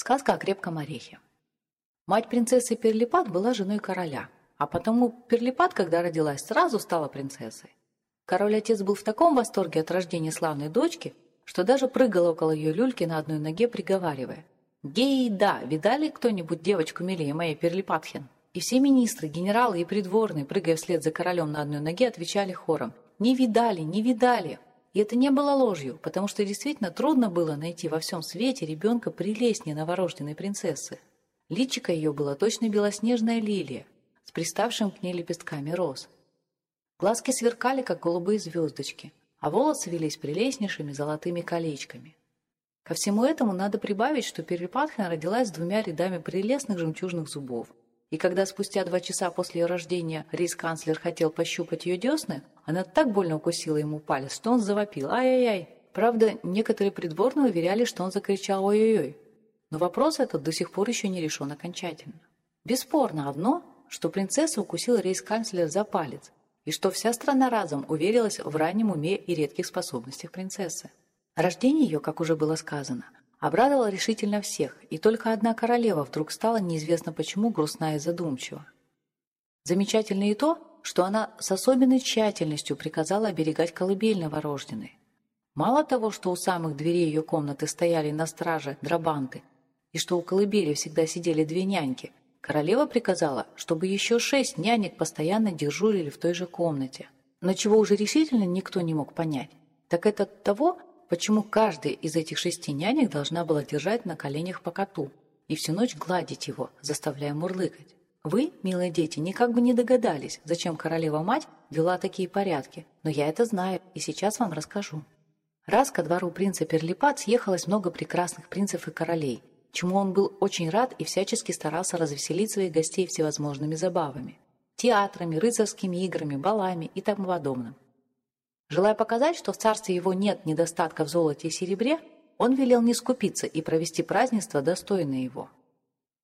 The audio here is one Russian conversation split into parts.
Сказка о крепком орехе. Мать принцессы Перлипат была женой короля, а потому Перлипат, когда родилась, сразу стала принцессой. Король-отец был в таком восторге от рождения славной дочки, что даже прыгал около ее люльки на одной ноге, приговаривая «Гей, да, видали кто-нибудь девочку милее моей Перлипатхин?» И все министры, генералы и придворные, прыгая вслед за королем на одной ноге, отвечали хором «Не видали, не видали!» И это не было ложью, потому что действительно трудно было найти во всем свете ребенка прелестнее новорожденной принцессы. Личико ее было точно белоснежная лилия с приставшим к ней лепестками роз. Глазки сверкали, как голубые звездочки, а волосы велись прелестнейшими золотыми колечками. Ко всему этому надо прибавить, что Перепатхина родилась с двумя рядами прелестных жемчужных зубов. И когда спустя два часа после ее рождения рейс-канцлер хотел пощупать ее десны, она так больно укусила ему палец, что он завопил «Ай-яй-яй!». Правда, некоторые придворные уверяли, что он закричал «Ой-ой-ой!». Но вопрос этот до сих пор еще не решен окончательно. Бесспорно одно, что принцесса укусила рейс-канцлер за палец, и что вся страна разом уверилась в раннем уме и редких способностях принцессы. Рождение ее, как уже было сказано, обрадовало решительно всех, и только одна королева вдруг стала неизвестно почему грустна и задумчива. Замечательно и то, что она с особенной тщательностью приказала оберегать колыбель новорожденной. Мало того, что у самых дверей ее комнаты стояли на страже драбанты, и что у колыбели всегда сидели две няньки, королева приказала, чтобы еще шесть нянек постоянно дежурили в той же комнате. Но чего уже решительно никто не мог понять, так это того, почему каждая из этих шести нянек должна была держать на коленях по коту и всю ночь гладить его, заставляя мурлыкать. Вы, милые дети, никак бы не догадались, зачем королева-мать вела такие порядки, но я это знаю и сейчас вам расскажу. Раз ко двору принца Перлипат съехалось много прекрасных принцев и королей, чему он был очень рад и всячески старался развеселить своих гостей всевозможными забавами – театрами, рыцарскими играми, балами и тому подобным. Желая показать, что в царстве его нет недостатка в золоте и серебре, он велел не скупиться и провести празднество, достойное его.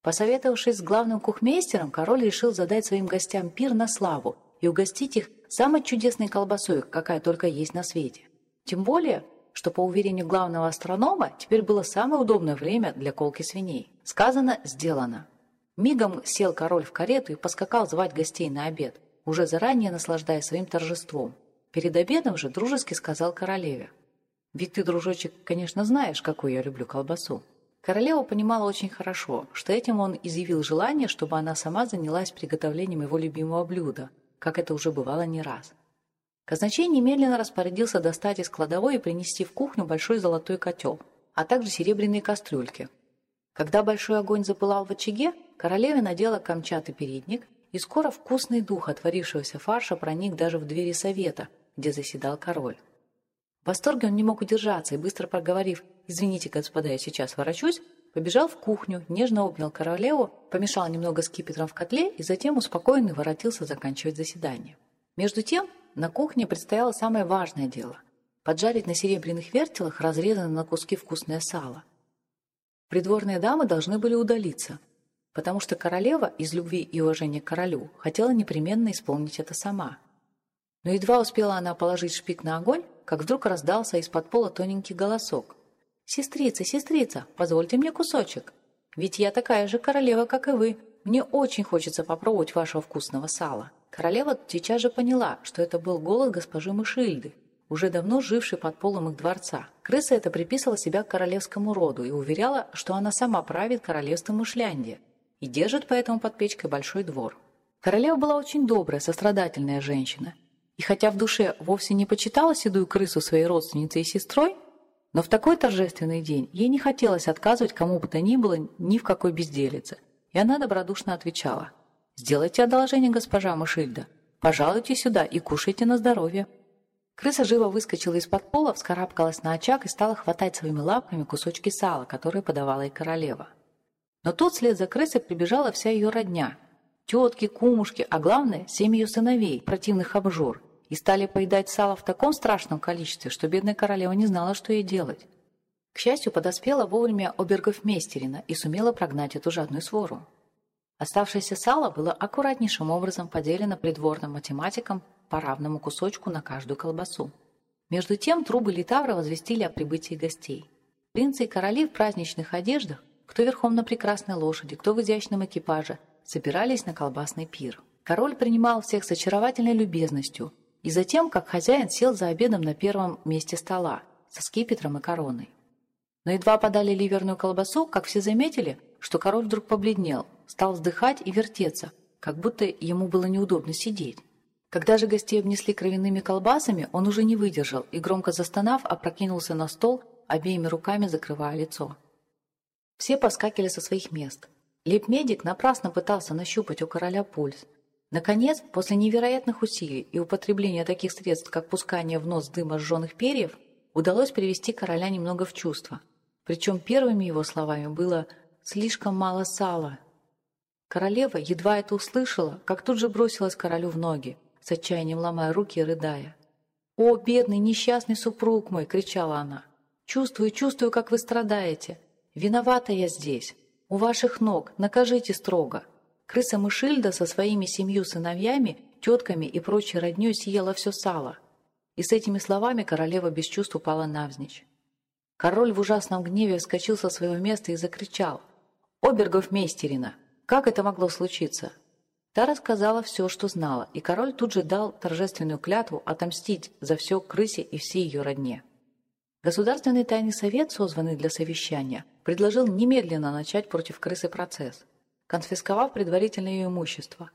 Посоветовавшись с главным кухмейстером, король решил задать своим гостям пир на славу и угостить их самой чудесной колбасой, какая только есть на свете. Тем более, что, по уверению главного астронома, теперь было самое удобное время для колки свиней. Сказано, сделано. Мигом сел король в карету и поскакал звать гостей на обед, уже заранее наслаждаясь своим торжеством. Перед обедом же дружески сказал королеве. «Ведь ты, дружочек, конечно, знаешь, какую я люблю колбасу». Королева понимала очень хорошо, что этим он изъявил желание, чтобы она сама занялась приготовлением его любимого блюда, как это уже бывало не раз. Казначей немедленно распорядился достать из кладовой и принести в кухню большой золотой котел, а также серебряные кастрюльки. Когда большой огонь запылал в очаге, королева надела камчатый передник, и скоро вкусный дух отворившегося фарша проник даже в двери совета, где заседал король. В восторге он не мог удержаться и, быстро проговорив «Извините, господа, я сейчас ворочусь», побежал в кухню, нежно обнял королеву, помешал немного скипетром в котле и затем успокоенный воротился заканчивать заседание. Между тем, на кухне предстояло самое важное дело – поджарить на серебряных вертелах разрезанное на куски вкусное сало. Придворные дамы должны были удалиться, потому что королева из любви и уважения к королю хотела непременно исполнить это сама – но едва успела она положить шпик на огонь, как вдруг раздался из-под пола тоненький голосок. «Сестрица, сестрица, позвольте мне кусочек. Ведь я такая же королева, как и вы. Мне очень хочется попробовать вашего вкусного сала». Королева сейчас же поняла, что это был голос госпожи Мышильды, уже давно жившей под полом их дворца. Крыса эта приписывала себя к королевскому роду и уверяла, что она сама правит королевством Мышляндия и держит поэтому под печкой большой двор. Королева была очень добрая, сострадательная женщина и хотя в душе вовсе не почитала седую крысу своей родственницей и сестрой, но в такой торжественный день ей не хотелось отказывать кому бы то ни было ни в какой безделице, и она добродушно отвечала «Сделайте одолжение, госпожа Мышильда, пожалуйте сюда и кушайте на здоровье». Крыса живо выскочила из-под пола, вскарабкалась на очаг и стала хватать своими лапками кусочки сала, которые подавала ей королева. Но тут вслед за крысой прибежала вся ее родня, тетки, кумушки, а главное, семь ее сыновей, противных обжор, и стали поедать сало в таком страшном количестве, что бедная королева не знала, что ей делать. К счастью, подоспела вовремя обергов Местерина и сумела прогнать эту жадную свору. Оставшееся сало было аккуратнейшим образом поделено придворным математикам по равному кусочку на каждую колбасу. Между тем трубы Литавра возвестили о прибытии гостей. Принцы и короли в праздничных одеждах кто верхом на прекрасной лошади, кто в изящном экипаже, собирались на колбасный пир. Король принимал всех с очаровательной любезностью, и затем, как хозяин, сел за обедом на первом месте стола, со скипетром и короной. Но едва подали ливерную колбасу, как все заметили, что король вдруг побледнел, стал вздыхать и вертеться, как будто ему было неудобно сидеть. Когда же гостей обнесли кровяными колбасами, он уже не выдержал и, громко застонав, опрокинулся на стол, обеими руками закрывая лицо. Все поскакивали со своих мест. Лейб-медик напрасно пытался нащупать у короля пульс. Наконец, после невероятных усилий и употребления таких средств, как пускание в нос дыма сжженных перьев, удалось привести короля немного в чувство – причем первыми его словами было «слишком мало сала». Королева едва это услышала, как тут же бросилась королю в ноги, с отчаянием ломая руки и рыдая. «О, бедный, несчастный супруг мой!» — кричала она. «Чувствую, чувствую, как вы страдаете. Виновата я здесь. У ваших ног. Накажите строго». Крыса Мышильда со своими семью сыновьями, тетками и прочей родней съела все сало. И с этими словами королева без чувств упала навзничь. Король в ужасном гневе вскочил со своего места и закричал. «Обергов мейстерина! Как это могло случиться?» Та рассказала все, что знала, и король тут же дал торжественную клятву отомстить за все крысе и всей ее родне. Государственный тайный совет, созванный для совещания, предложил немедленно начать против крысы процесс, конфисковав предварительно ее имущество.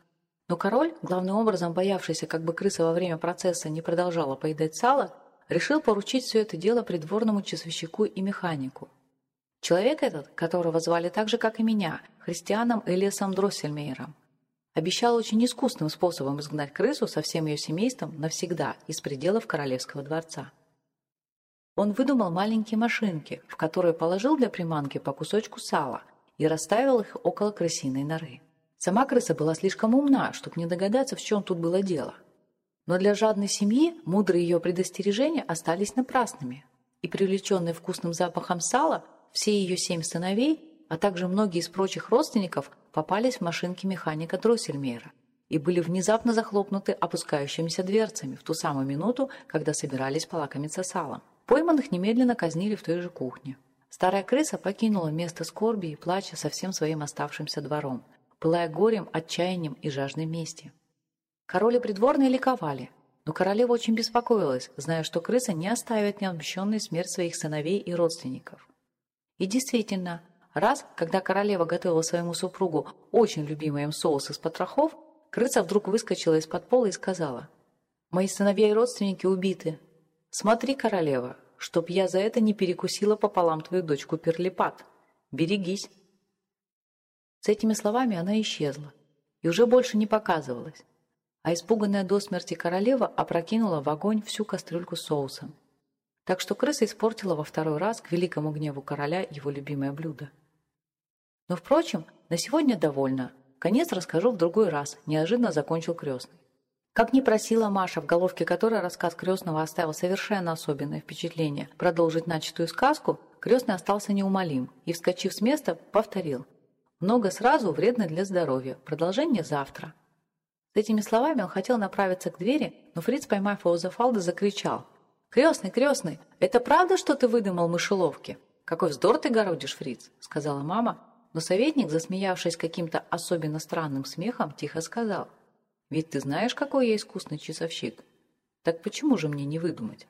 Но король, главным образом боявшийся, как бы крыса во время процесса не продолжала поедать сало, решил поручить все это дело придворному часовщику и механику. Человек этот, которого звали так же, как и меня, христианом Элиасом Дроссельмейером, обещал очень искусным способом изгнать крысу со всем ее семейством навсегда из пределов королевского дворца. Он выдумал маленькие машинки, в которые положил для приманки по кусочку сала и расставил их около крысиной норы. Сама крыса была слишком умна, чтобы не догадаться, в чем тут было дело – но для жадной семьи мудрые ее предостережения остались напрасными, и привлеченные вкусным запахом сала, все ее семь сыновей, а также многие из прочих родственников попались в машинки механика Дроссельмейра и были внезапно захлопнуты опускающимися дверцами в ту самую минуту, когда собирались полакомиться салом. Пойманных немедленно казнили в той же кухне. Старая крыса покинула место скорби и плача со всем своим оставшимся двором, пылая горем, отчаянием и жаждой мести. Король и придворные ликовали, но королева очень беспокоилась, зная, что крыса не оставит неотмщенной смерть своих сыновей и родственников. И действительно, раз, когда королева готовила своему супругу очень любимый им соус из потрохов, крыса вдруг выскочила из-под пола и сказала, «Мои сыновья и родственники убиты. Смотри, королева, чтоб я за это не перекусила пополам твою дочку Перлипат. Берегись». С этими словами она исчезла и уже больше не показывалась а испуганная до смерти королева опрокинула в огонь всю кастрюльку с соусом. Так что крыса испортила во второй раз к великому гневу короля его любимое блюдо. Но, впрочем, на сегодня довольно. Конец расскажу в другой раз, неожиданно закончил крестный. Как не просила Маша, в головке которой рассказ крестного оставил совершенно особенное впечатление, продолжить начатую сказку, крестный остался неумолим и, вскочив с места, повторил. «Много сразу вредно для здоровья. Продолжение завтра». С этими словами он хотел направиться к двери, но Фриц, поймав его за фалды, закричал. «Крестный, крестный, это правда, что ты выдумал мышеловки?» «Какой вздор ты городишь, Фриц», — сказала мама, но советник, засмеявшись каким-то особенно странным смехом, тихо сказал. «Ведь ты знаешь, какой я искусный часовщик. Так почему же мне не выдумать?»